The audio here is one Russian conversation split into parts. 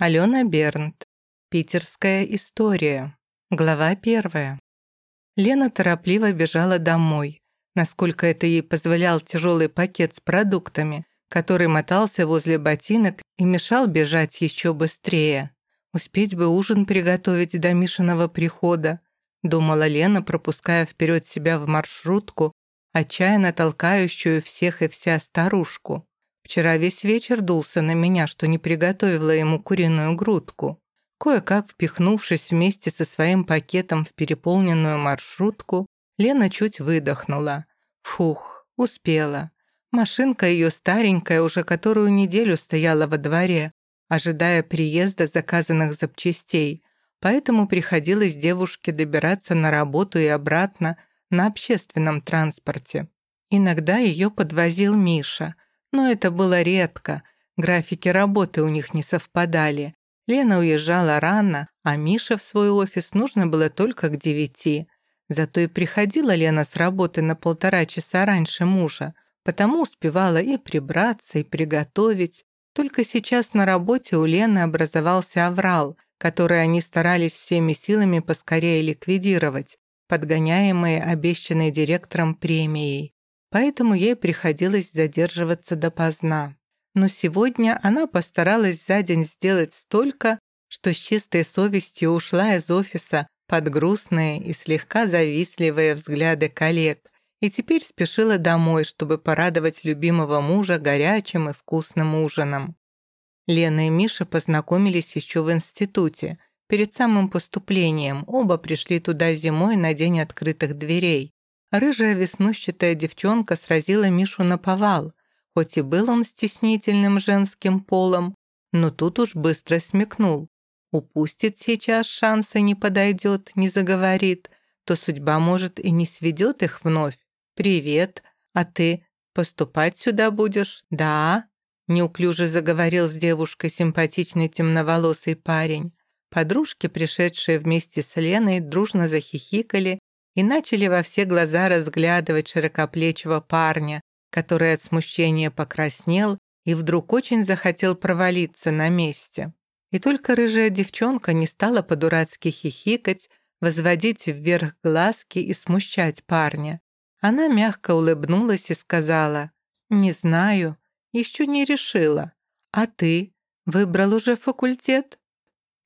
Алена Бернт. Питерская история. Глава первая. Лена торопливо бежала домой, насколько это ей позволял тяжелый пакет с продуктами, который мотался возле ботинок и мешал бежать еще быстрее. Успеть бы ужин приготовить до Мишиного прихода, думала Лена, пропуская вперед себя в маршрутку, отчаянно толкающую всех и вся старушку. Вчера весь вечер дулся на меня, что не приготовила ему куриную грудку. Кое-как впихнувшись вместе со своим пакетом в переполненную маршрутку, Лена чуть выдохнула. Фух, успела. Машинка ее старенькая уже которую неделю стояла во дворе, ожидая приезда заказанных запчастей, поэтому приходилось девушке добираться на работу и обратно на общественном транспорте. Иногда ее подвозил Миша – но это было редко, графики работы у них не совпадали. Лена уезжала рано, а Мише в свой офис нужно было только к девяти. Зато и приходила Лена с работы на полтора часа раньше мужа, потому успевала и прибраться, и приготовить. Только сейчас на работе у Лены образовался аврал, который они старались всеми силами поскорее ликвидировать, подгоняемые обещанной директором премией поэтому ей приходилось задерживаться допоздна. Но сегодня она постаралась за день сделать столько, что с чистой совестью ушла из офиса под грустные и слегка завистливые взгляды коллег и теперь спешила домой, чтобы порадовать любимого мужа горячим и вкусным ужином. Лена и Миша познакомились еще в институте. Перед самым поступлением оба пришли туда зимой на день открытых дверей. Рыжая веснущатая девчонка сразила Мишу на повал. Хоть и был он стеснительным женским полом, но тут уж быстро смекнул. Упустит сейчас шанса, не подойдет, не заговорит, то судьба, может, и не сведет их вновь. «Привет, а ты поступать сюда будешь?» «Да», — неуклюже заговорил с девушкой симпатичный темноволосый парень. Подружки, пришедшие вместе с Леной, дружно захихикали и начали во все глаза разглядывать широкоплечего парня, который от смущения покраснел и вдруг очень захотел провалиться на месте. И только рыжая девчонка не стала по-дурацки хихикать, возводить вверх глазки и смущать парня. Она мягко улыбнулась и сказала, «Не знаю, еще не решила. А ты? Выбрал уже факультет?»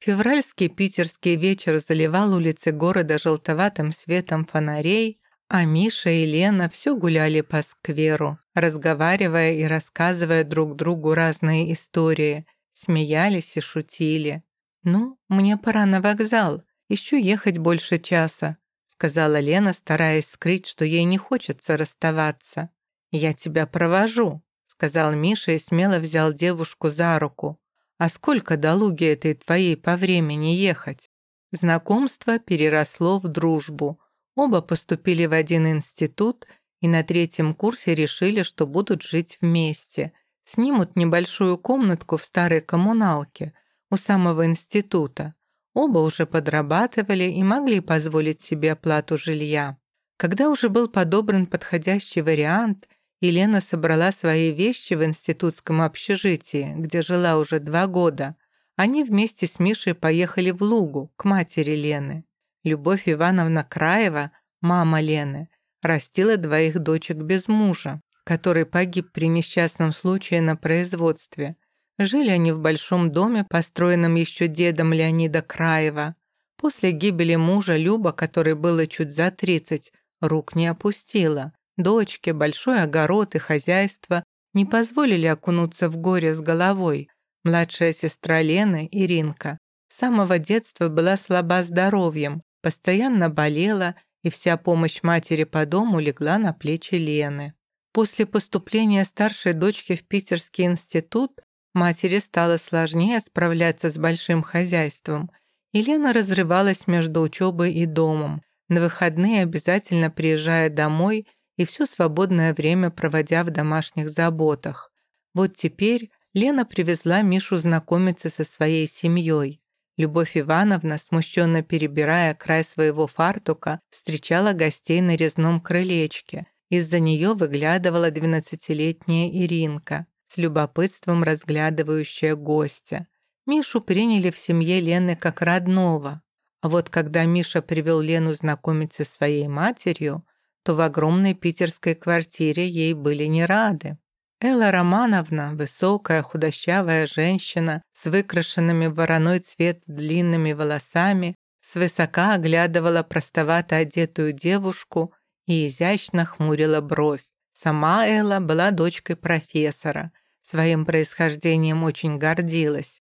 Февральский питерский вечер заливал улицы города желтоватым светом фонарей, а Миша и Лена все гуляли по скверу, разговаривая и рассказывая друг другу разные истории, смеялись и шутили. «Ну, мне пора на вокзал, еще ехать больше часа», сказала Лена, стараясь скрыть, что ей не хочется расставаться. «Я тебя провожу», сказал Миша и смело взял девушку за руку. А сколько до Луги этой твоей по времени ехать? Знакомство переросло в дружбу. Оба поступили в один институт и на третьем курсе решили, что будут жить вместе. Снимут небольшую комнатку в старой коммуналке у самого института. Оба уже подрабатывали и могли позволить себе оплату жилья. Когда уже был подобран подходящий вариант – Елена собрала свои вещи в институтском общежитии, где жила уже два года. Они вместе с Мишей поехали в Лугу, к матери Лены. Любовь Ивановна Краева, мама Лены, растила двоих дочек без мужа, который погиб при несчастном случае на производстве. Жили они в большом доме, построенном еще дедом Леонида Краева. После гибели мужа Люба, которой было чуть за 30, рук не опустила. Дочке, большой огород и хозяйство не позволили окунуться в горе с головой. Младшая сестра Лены, Иринка, с самого детства была слаба здоровьем, постоянно болела, и вся помощь матери по дому легла на плечи Лены. После поступления старшей дочки в Питерский институт матери стало сложнее справляться с большим хозяйством, и Лена разрывалась между учебой и домом, на выходные обязательно приезжая домой – и все свободное время проводя в домашних заботах. Вот теперь Лена привезла Мишу знакомиться со своей семьей. Любовь Ивановна, смущенно перебирая край своего фартука, встречала гостей на резном крылечке. Из-за нее выглядывала двенадцатилетняя Иринка, с любопытством разглядывающая гостя. Мишу приняли в семье Лены как родного. А вот когда Миша привел Лену знакомиться со своей матерью, то в огромной питерской квартире ей были не рады. Элла Романовна, высокая худощавая женщина с выкрашенными вороной цвет длинными волосами, свысока оглядывала простовато одетую девушку и изящно хмурила бровь. Сама Элла была дочкой профессора, своим происхождением очень гордилась.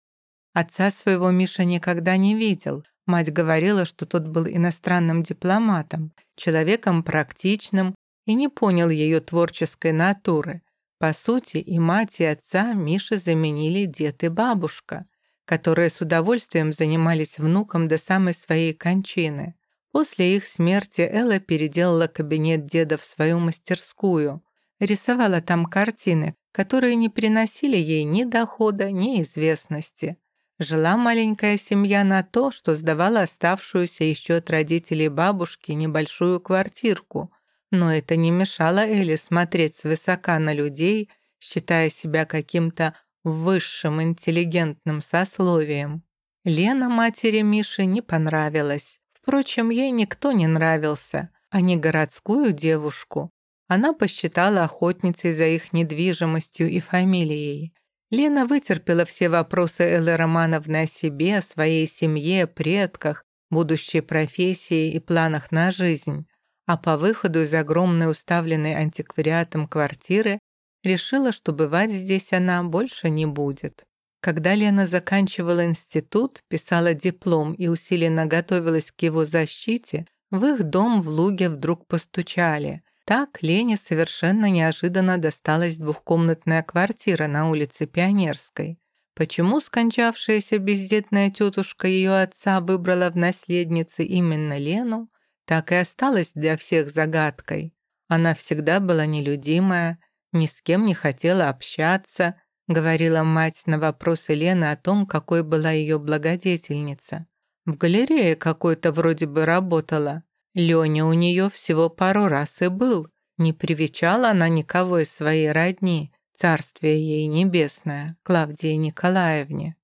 Отца своего Миша никогда не видел. Мать говорила, что тот был иностранным дипломатом, человеком практичным и не понял ее творческой натуры. По сути, и мать, и отца Миши заменили дед и бабушка, которые с удовольствием занимались внуком до самой своей кончины. После их смерти Элла переделала кабинет деда в свою мастерскую, рисовала там картины, которые не приносили ей ни дохода, ни известности. Жила маленькая семья на то, что сдавала оставшуюся еще от родителей бабушки небольшую квартирку, но это не мешало Элли смотреть свысока на людей, считая себя каким-то высшим интеллигентным сословием. Лена матери Миши не понравилась. Впрочем, ей никто не нравился, а не городскую девушку. Она посчитала охотницей за их недвижимостью и фамилией. Лена вытерпела все вопросы Эллы Романовны о себе, о своей семье, предках, будущей профессии и планах на жизнь, а по выходу из огромной уставленной антиквариатом квартиры решила, что бывать здесь она больше не будет. Когда Лена заканчивала институт, писала диплом и усиленно готовилась к его защите, в их дом в Луге вдруг постучали. Так Лене совершенно неожиданно досталась двухкомнатная квартира на улице Пионерской. Почему скончавшаяся бездетная тетушка ее отца выбрала в наследнице именно Лену, так и осталась для всех загадкой. Она всегда была нелюдимая, ни с кем не хотела общаться, говорила мать на вопросы Лены о том, какой была ее благодетельница. В галерее какой-то вроде бы работала, Леня у нее всего пару раз и был. Не привечала она никого из своей родни, царствие ей небесное, Клавдии Николаевне.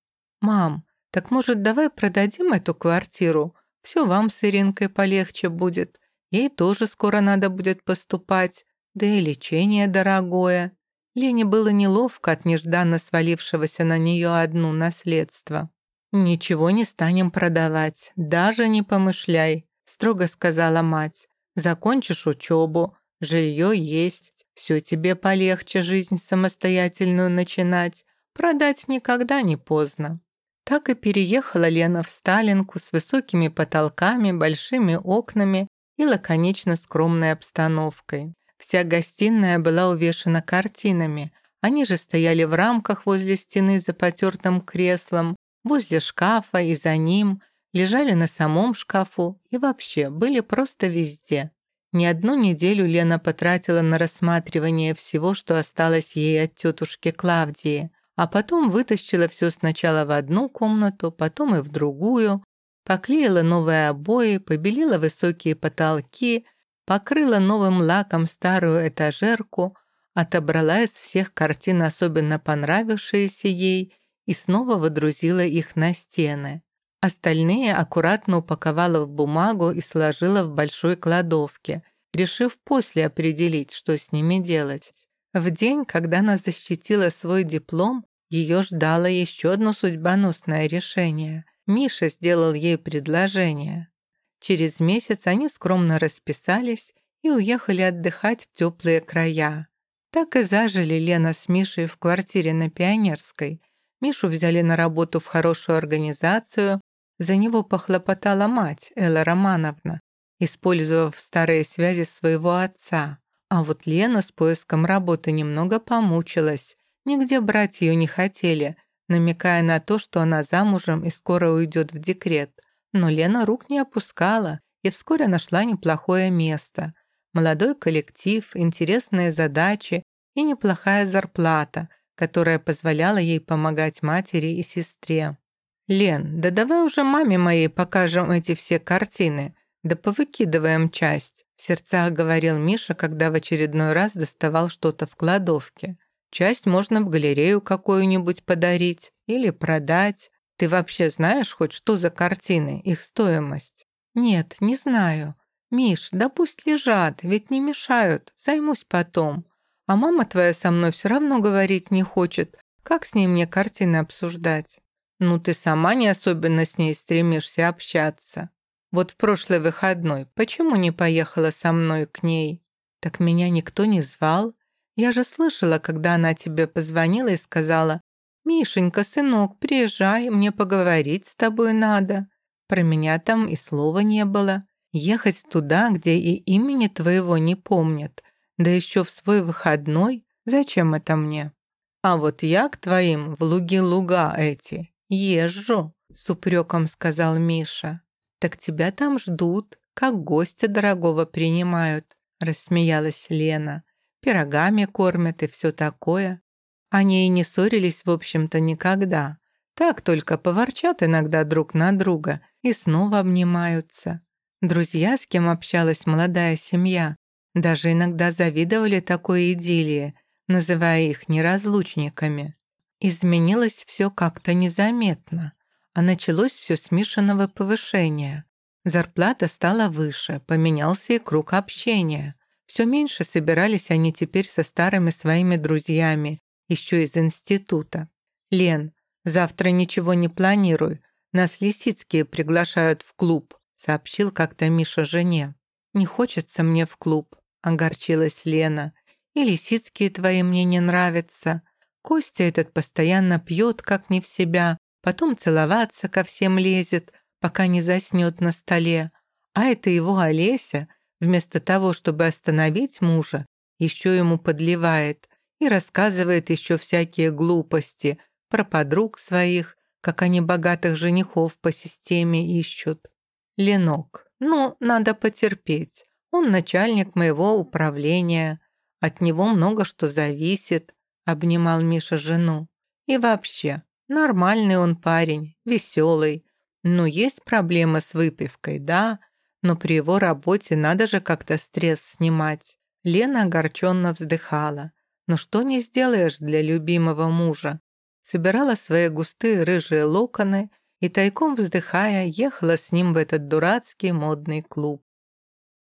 «Мам, так может давай продадим эту квартиру? Все вам с Иринкой полегче будет. Ей тоже скоро надо будет поступать, да и лечение дорогое». Лене было неловко от нежданно свалившегося на нее одну наследства. «Ничего не станем продавать, даже не помышляй строго сказала мать. «Закончишь учебу, жилье есть, все тебе полегче жизнь самостоятельную начинать. Продать никогда не поздно». Так и переехала Лена в Сталинку с высокими потолками, большими окнами и лаконично скромной обстановкой. Вся гостиная была увешана картинами. Они же стояли в рамках возле стены за потертым креслом, возле шкафа и за ним – лежали на самом шкафу и вообще были просто везде. Не одну неделю Лена потратила на рассматривание всего, что осталось ей от тетушки Клавдии, а потом вытащила все сначала в одну комнату, потом и в другую, поклеила новые обои, побелила высокие потолки, покрыла новым лаком старую этажерку, отобрала из всех картин особенно понравившиеся ей и снова водрузила их на стены. Остальные аккуратно упаковала в бумагу и сложила в большой кладовке, решив после определить, что с ними делать. В день, когда она защитила свой диплом, ее ждало еще одно судьбоносное решение. Миша сделал ей предложение. Через месяц они скромно расписались и уехали отдыхать в теплые края. Так и зажили Лена с Мишей в квартире на Пионерской. Мишу взяли на работу в хорошую организацию, за него похлопотала мать, Элла Романовна, использовав старые связи своего отца. А вот Лена с поиском работы немного помучилась. Нигде брать ее не хотели, намекая на то, что она замужем и скоро уйдет в декрет. Но Лена рук не опускала и вскоре нашла неплохое место. Молодой коллектив, интересные задачи и неплохая зарплата, которая позволяла ей помогать матери и сестре. «Лен, да давай уже маме моей покажем эти все картины, да повыкидываем часть», в сердцах говорил Миша, когда в очередной раз доставал что-то в кладовке. «Часть можно в галерею какую-нибудь подарить или продать. Ты вообще знаешь хоть что за картины, их стоимость? Нет, не знаю. Миш, да пусть лежат, ведь не мешают, займусь потом. А мама твоя со мной все равно говорить не хочет. Как с ней мне картины обсуждать? Ну, ты сама не особенно с ней стремишься общаться. Вот в прошлый выходной почему не поехала со мной к ней? Так меня никто не звал. Я же слышала, когда она тебе позвонила и сказала, «Мишенька, сынок, приезжай, мне поговорить с тобой надо». Про меня там и слова не было. Ехать туда, где и имени твоего не помнят, да еще в свой выходной, зачем это мне? А вот я к твоим в луги-луга эти езжу, с упреком сказал Миша. Так тебя там ждут, как гостя дорогого принимают, рассмеялась Лена. Пирогами кормят и все такое. Они и не ссорились, в общем-то, никогда. Так только поворчат иногда друг на друга и снова обнимаются. Друзья, с кем общалась молодая семья, даже иногда завидовали такой идиллии, называя их неразлучниками. Изменилось все как-то незаметно, а началось все с Мишиного повышения. Зарплата стала выше, поменялся и круг общения. Все меньше собирались они теперь со старыми своими друзьями, еще из института. «Лен, завтра ничего не планируй, нас Лисицкие приглашают в клуб», сообщил как-то Миша жене. «Не хочется мне в клуб», — огорчилась Лена. «И Лисицкие твои мне не нравятся. Костя этот постоянно пьет, как не в себя, потом целоваться ко всем лезет, пока не заснет на столе. А это его Олеся, вместо того, чтобы остановить мужа, еще ему подливает и рассказывает еще всякие глупости про подруг своих, как они богатых женихов по системе ищут. Ленок, ну, надо потерпеть. Он начальник моего управления. От него много что зависит, обнимал Миша жену. И вообще, нормальный он парень, веселый. Ну, есть проблемы с выпивкой, да, но при его работе надо же как-то стресс снимать. Лена огорченно вздыхала. Но что не сделаешь для любимого мужа? Собирала свои густые рыжие локоны и, тайком вздыхая, ехала с ним в этот дурацкий модный клуб.